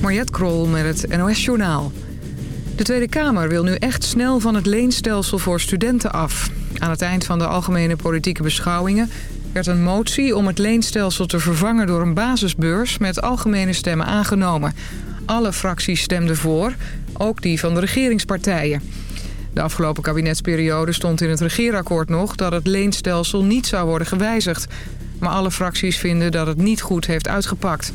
Mariette Krol met het NOS Journaal. De Tweede Kamer wil nu echt snel van het leenstelsel voor studenten af. Aan het eind van de algemene politieke beschouwingen... werd een motie om het leenstelsel te vervangen door een basisbeurs... met algemene stemmen aangenomen. Alle fracties stemden voor, ook die van de regeringspartijen. De afgelopen kabinetsperiode stond in het regeerakkoord nog... dat het leenstelsel niet zou worden gewijzigd. Maar alle fracties vinden dat het niet goed heeft uitgepakt...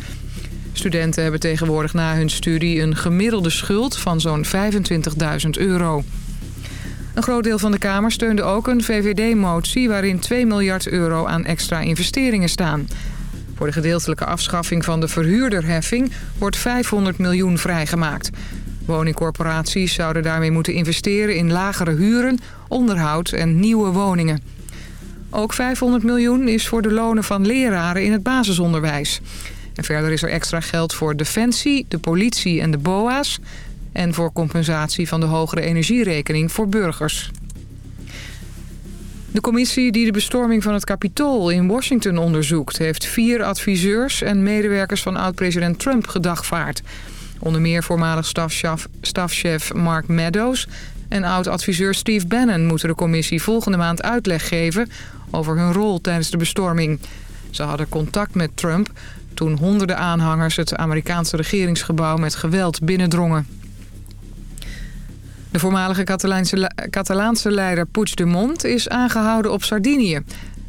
Studenten hebben tegenwoordig na hun studie een gemiddelde schuld van zo'n 25.000 euro. Een groot deel van de Kamer steunde ook een VVD-motie... waarin 2 miljard euro aan extra investeringen staan. Voor de gedeeltelijke afschaffing van de verhuurderheffing... wordt 500 miljoen vrijgemaakt. Woningcorporaties zouden daarmee moeten investeren in lagere huren... onderhoud en nieuwe woningen. Ook 500 miljoen is voor de lonen van leraren in het basisonderwijs... En verder is er extra geld voor Defensie, de politie en de BOA's... en voor compensatie van de hogere energierekening voor burgers. De commissie die de bestorming van het Capitool in Washington onderzoekt... heeft vier adviseurs en medewerkers van oud-president Trump gedagvaard. Onder meer voormalig stafchef, stafchef Mark Meadows... en oud-adviseur Steve Bannon moeten de commissie volgende maand uitleg geven... over hun rol tijdens de bestorming. Ze hadden contact met Trump toen honderden aanhangers het Amerikaanse regeringsgebouw met geweld binnendrongen. De voormalige Catalaanse, Catalaanse leider Puigdemont is aangehouden op Sardinië.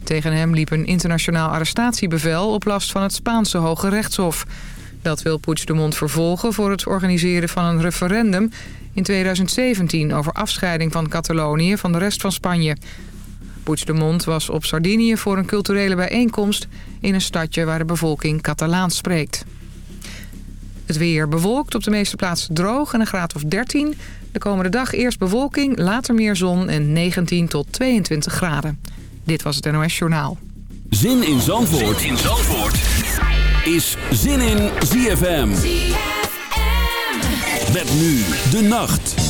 Tegen hem liep een internationaal arrestatiebevel op last van het Spaanse Hoge Rechtshof. Dat wil Puigdemont vervolgen voor het organiseren van een referendum in 2017 over afscheiding van Catalonië van de rest van Spanje. Puigdemont was op Sardinië voor een culturele bijeenkomst... in een stadje waar de bevolking Catalaans spreekt. Het weer bewolkt, op de meeste plaatsen droog en een graad of 13. De komende dag eerst bewolking, later meer zon en 19 tot 22 graden. Dit was het NOS Journaal. Zin in Zandvoort, zin in Zandvoort. is Zin in ZFM. ZFM. Met nu de nacht.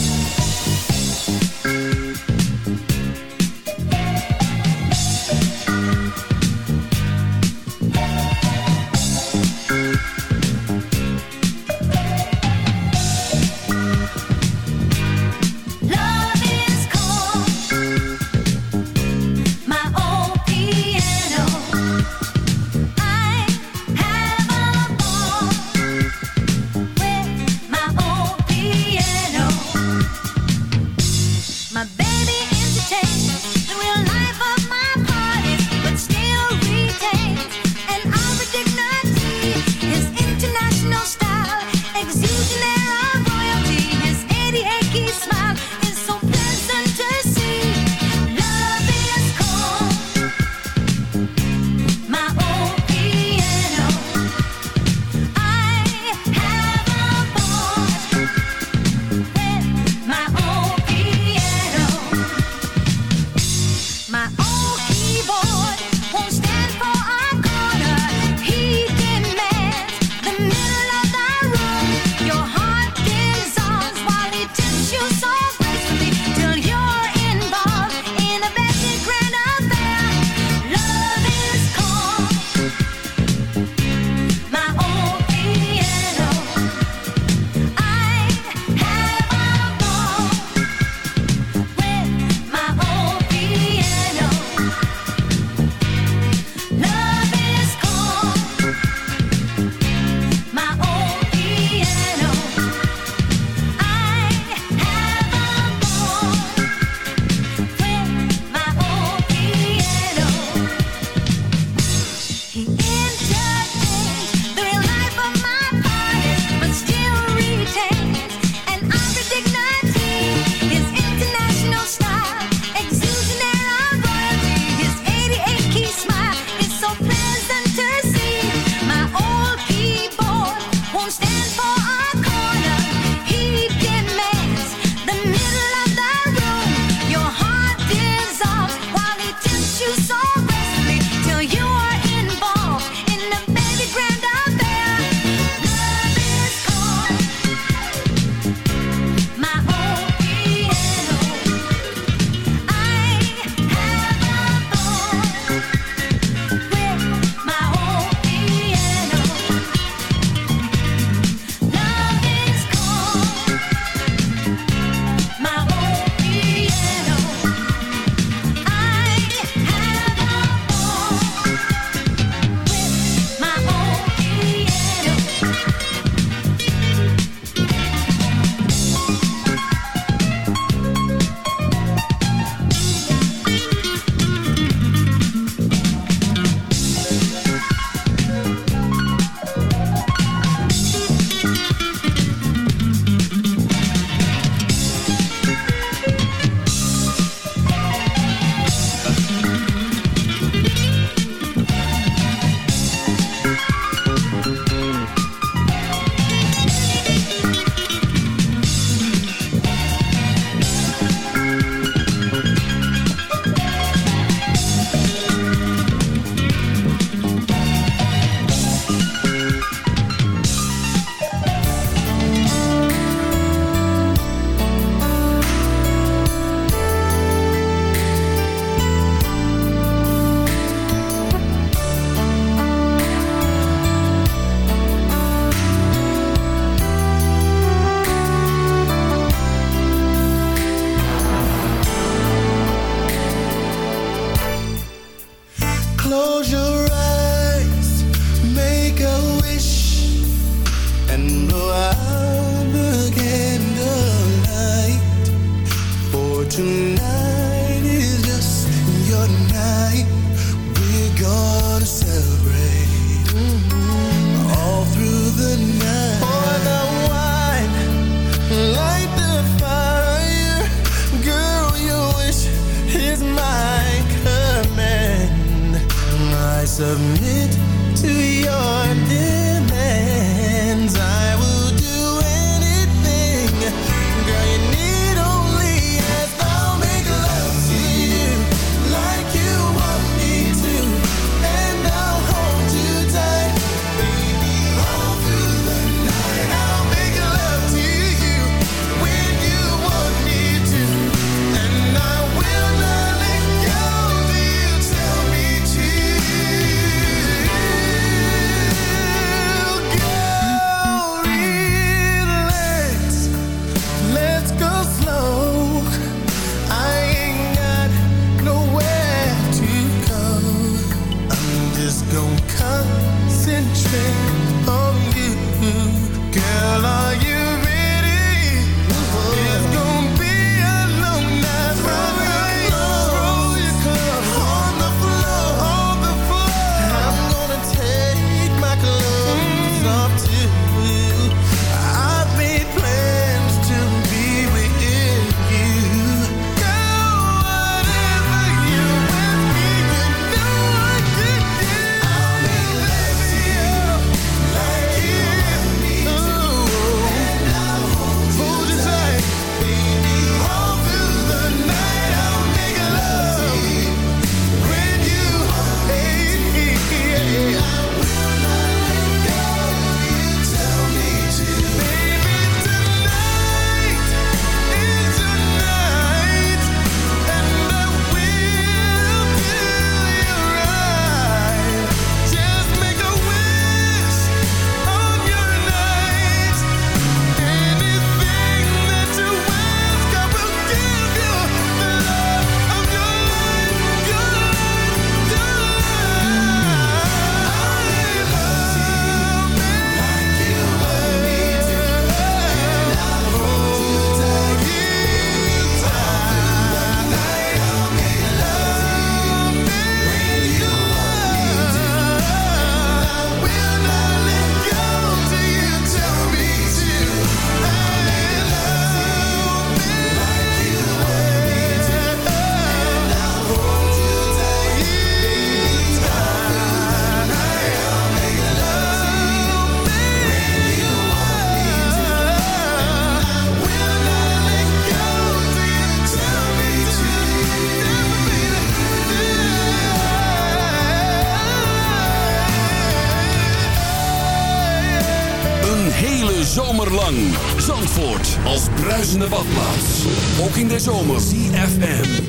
Bruisende badplaats. Ook in de zomer. CFM.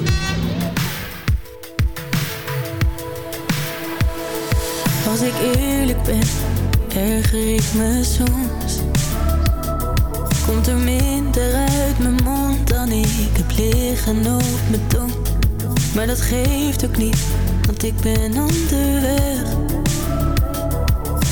Als ik eerlijk ben, erger ik me soms. Komt er minder uit mijn mond dan ik heb liggen op mijn tong. Maar dat geeft ook niet, want ik ben onderweg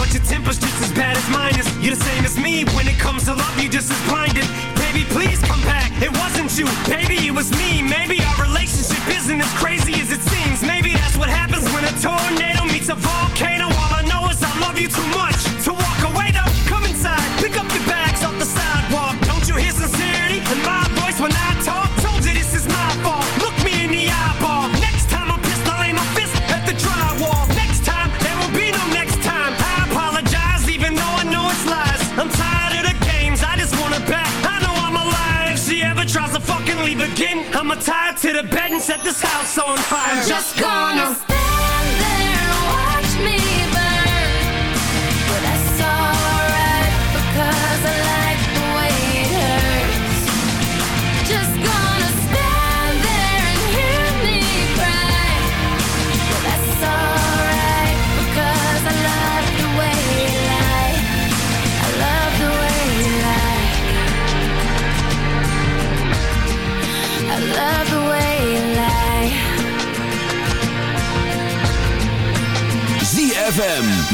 but your temper's just as bad as mine is. You're the same as me when it comes to love, you just as blinded. Baby, please come back. It wasn't you, baby, it was me. Maybe our relationship isn't as crazy as it seems. Maybe that's what happens when a tornado meets a volcano on fire. I'm just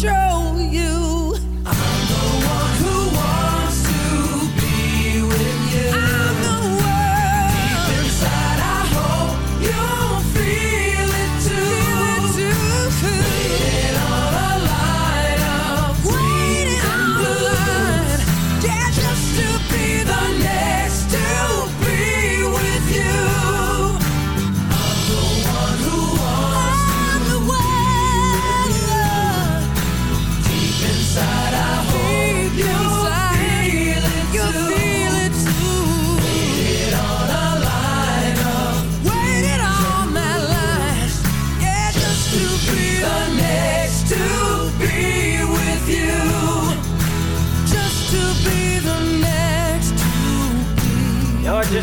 True.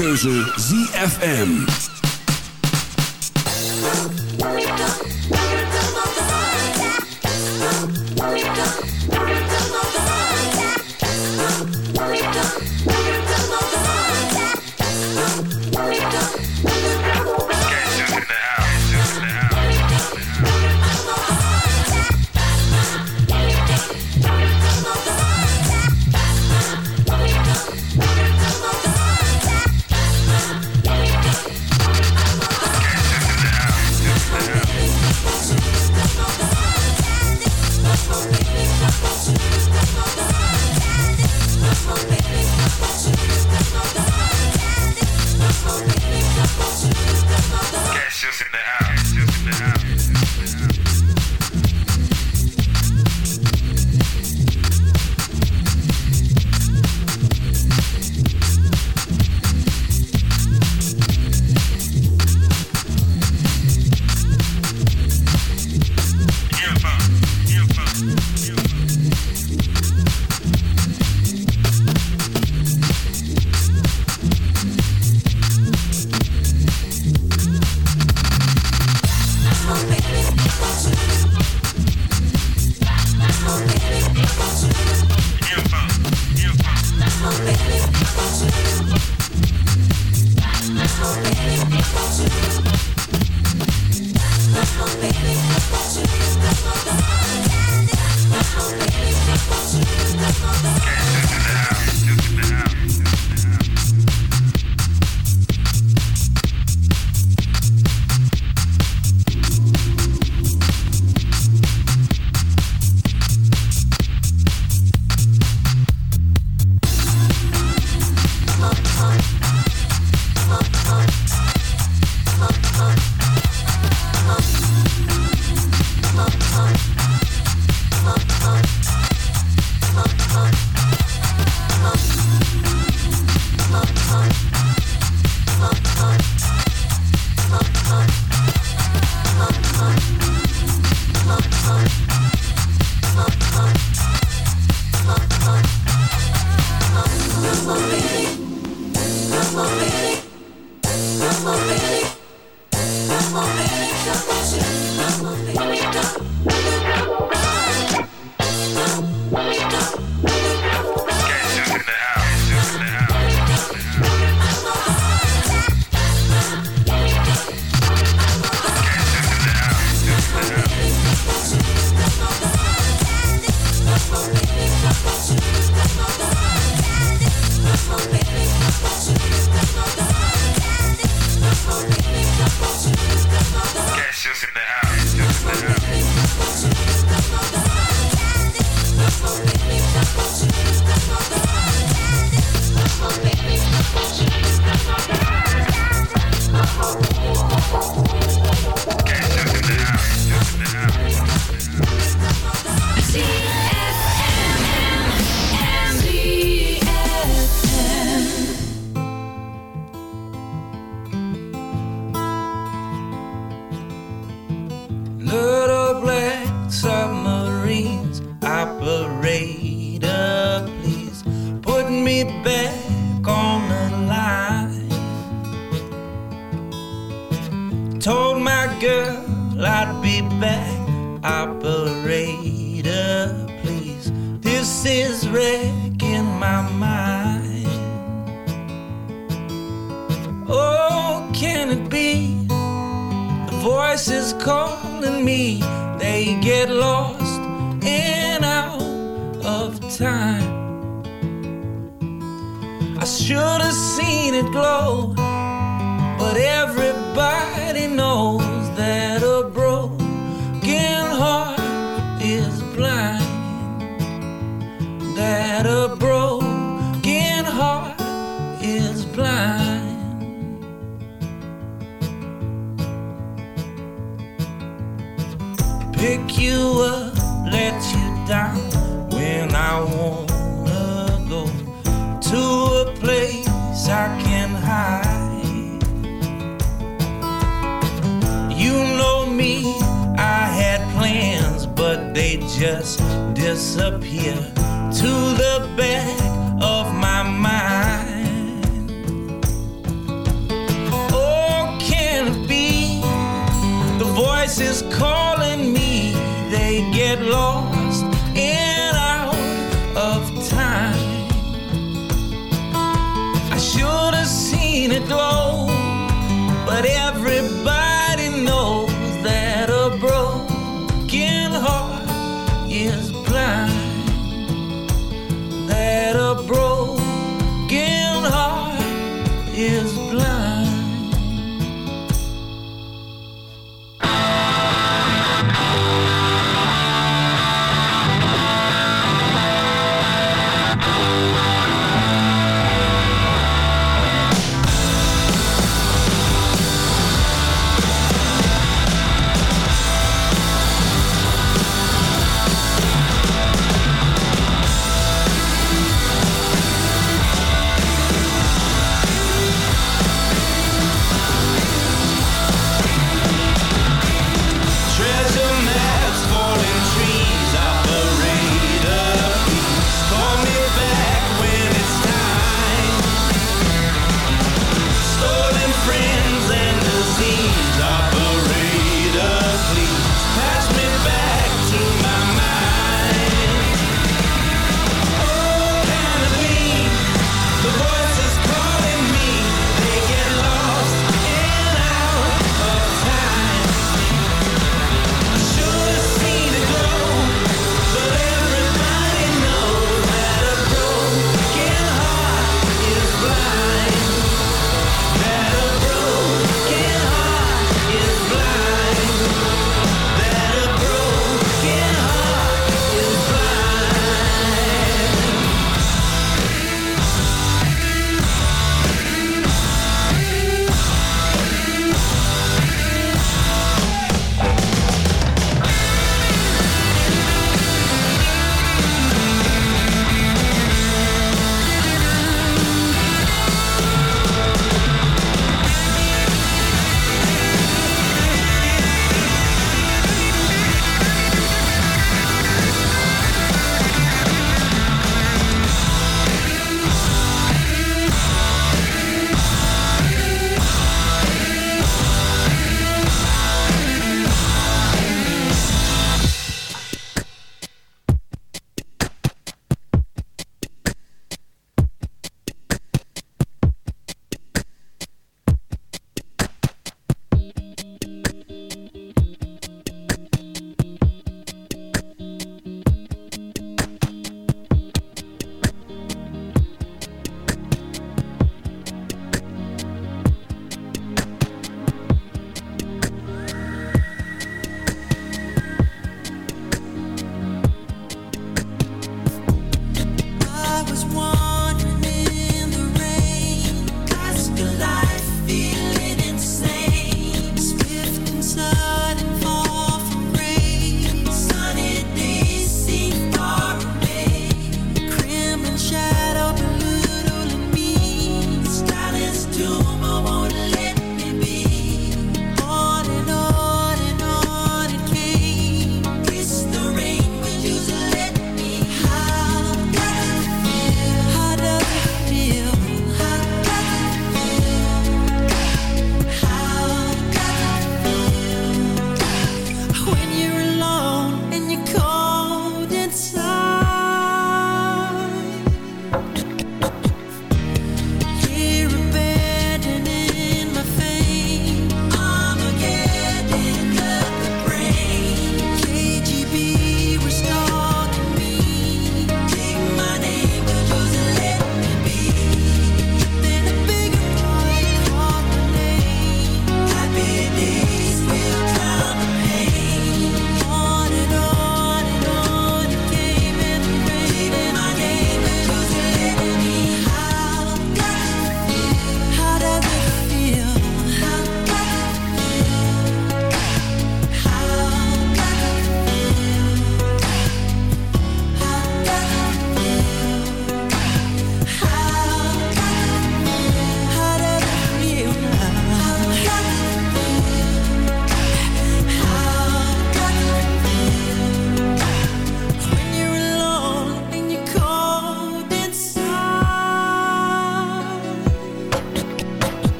Keuze ZFM. ZFM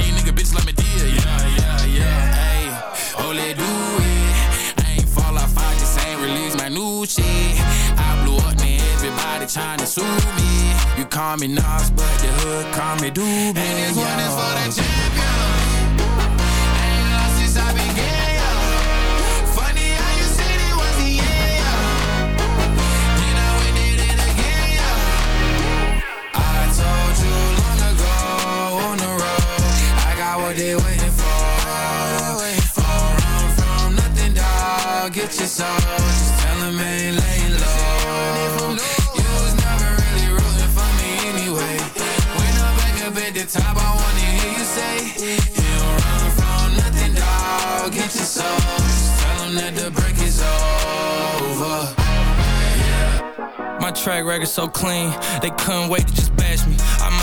These nigga bitches like me dear. Yeah, yeah, yeah. Hey, oh, let do it. I ain't fall off, I just ain't release my new shit. I blew up, man. Everybody trying to sue me. You call me Nas, but the hood call me Doobie. And this one is for the your soul. Just tell them ain't laying low. You was never really rooting for me anyway. When I'm back up at the top, I wanna hear you say, You don't run from nothing, dog. Get your soul. Just tell them that the break is over. My track record so clean, they couldn't wait to just bash me. I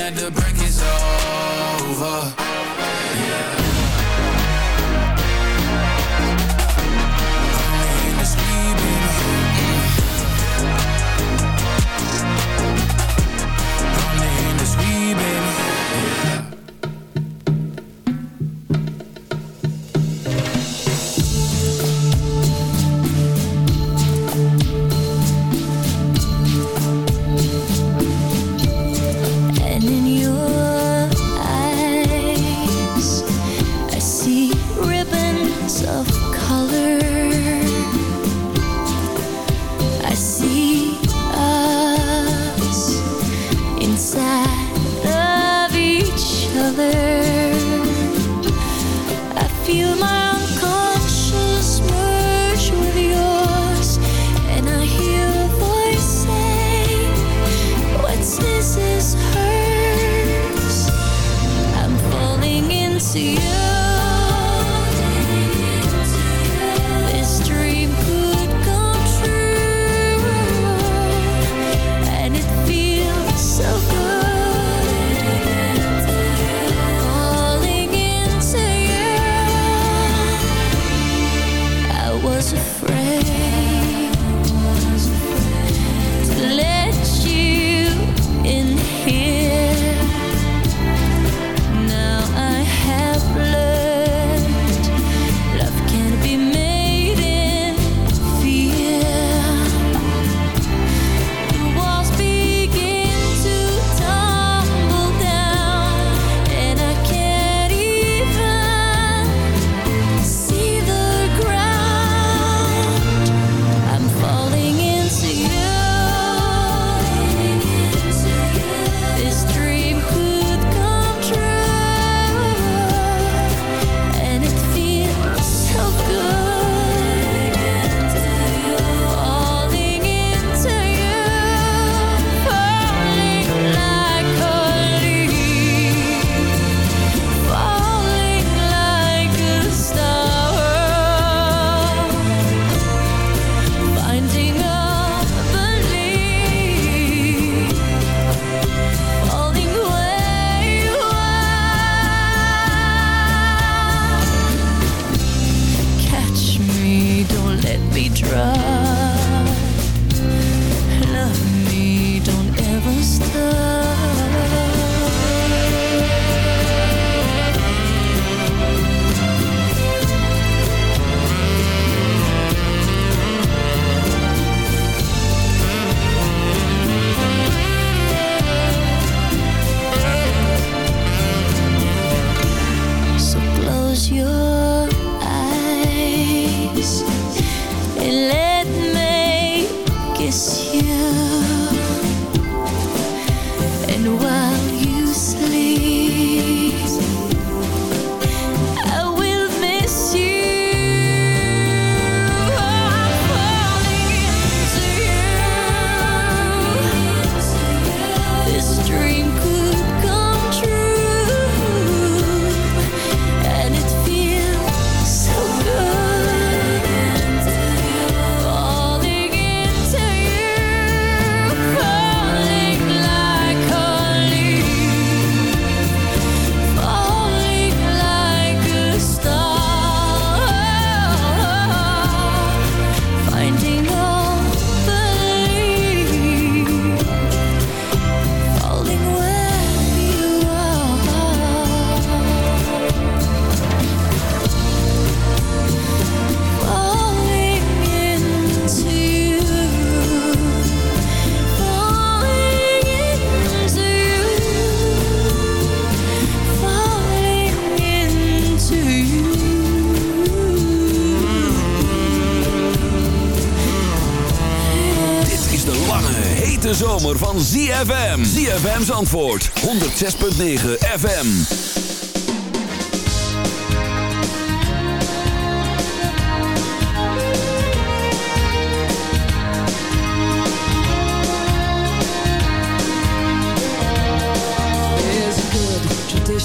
at the ZFM. ZFM's antwoord. 106.9 FM.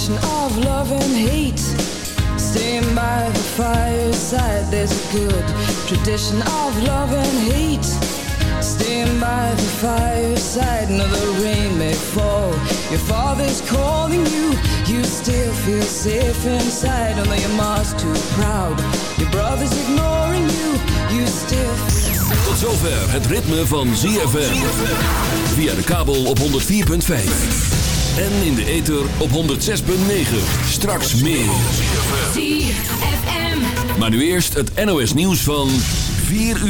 Of love and hate. Staying by the fireside. There's a good tradition of love and hate Staying by the fireside, now the rain may fall. Your father's calling you, you still feel safe inside. Although your mom's too proud, your brother's ignoring you, you still feel Tot zover het ritme van ZFM. Via de kabel op 104.5. En in de ether op 106.9. Straks meer. ZFM. Maar nu eerst het NOS nieuws van 4 uur.